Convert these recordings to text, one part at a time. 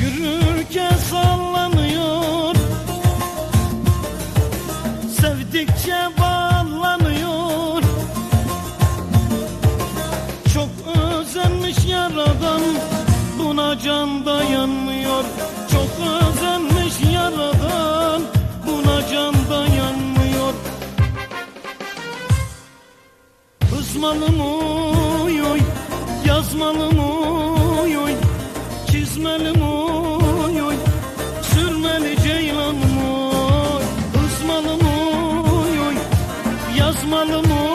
Yürürken sallanıyor. Sevdikçe bağlanıyor. Çok özenmiş yaradan Buna can dayanmıyor. Çok özenmiş yaradan Buna can dayanmıyor. Kızmalı mı oy Yazmalı mı Yazmalı mı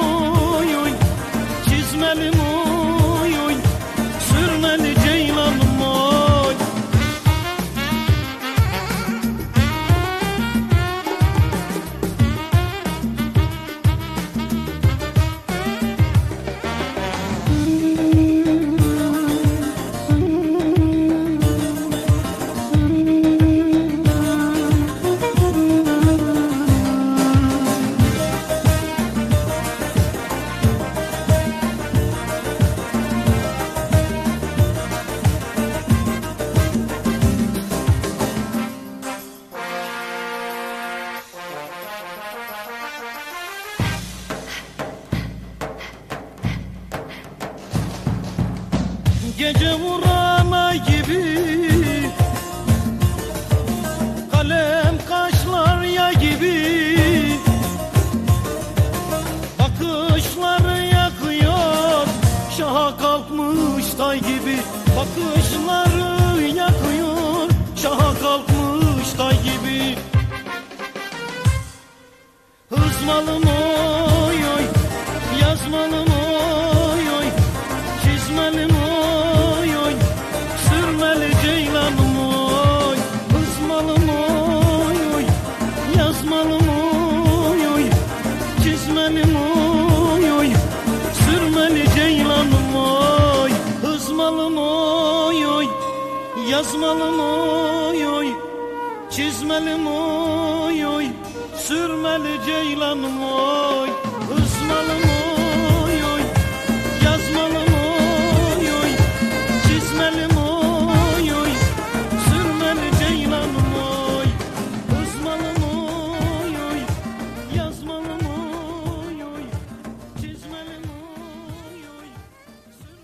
Gece vuran ay gibi. Kalem kaşlar ya gibi. Bakışları yakıyor. Şaha kalkmış tay gibi. Bakışları yakıyor. Şaha kalkmış tay gibi. Hızmalı Mi oy oy. Sürmeli ceylan mı oy Hızmalı mı oy oy. Yazmalı mı oy oy. Çizmeli mi oy oy. Sürmeli ceylan mı oy Hızmalı mı